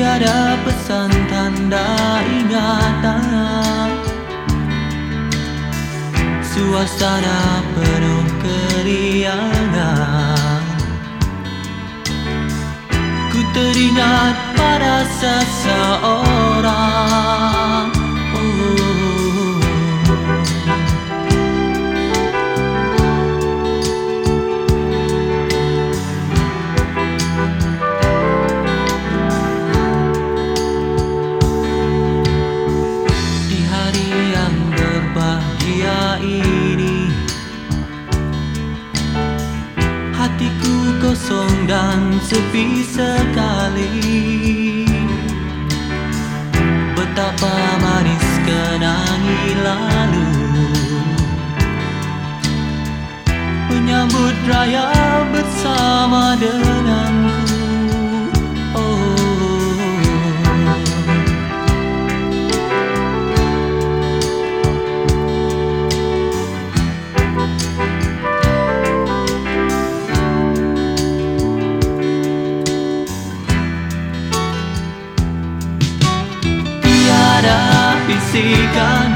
Tiada pesan tanda ingatan. Suasana penuh keriangan. Ku teringat pada seseorang dan sepi sekali. Betapa manis bisikan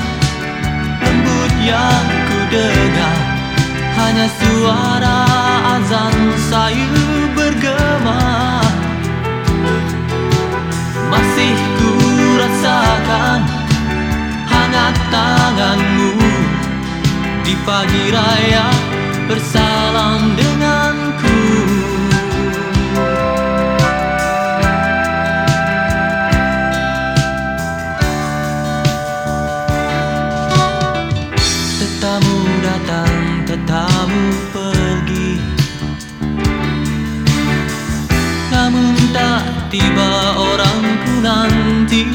lembut yang ku dengar Hanya suara azan sayu bergema. Masih ku rasakan hangat tanganmu Di pagi raya bersalam denganku tiba orangku nanti.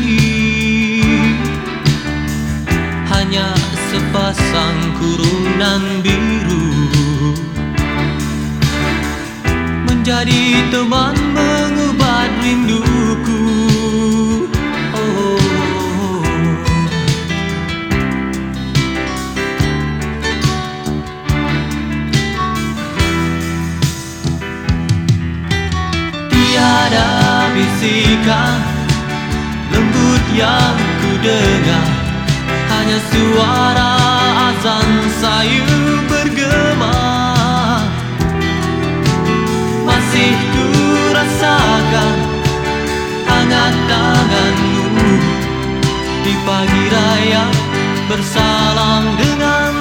Hanya sepasang kurunan biru. Menjadi teman mengubat rinduku. Tiada bisikan lembut yang ku dengar. Hanya suara azan sayu bergema. Masih ku rasakan hangat tanganmu Di pagi raya bersalam dengan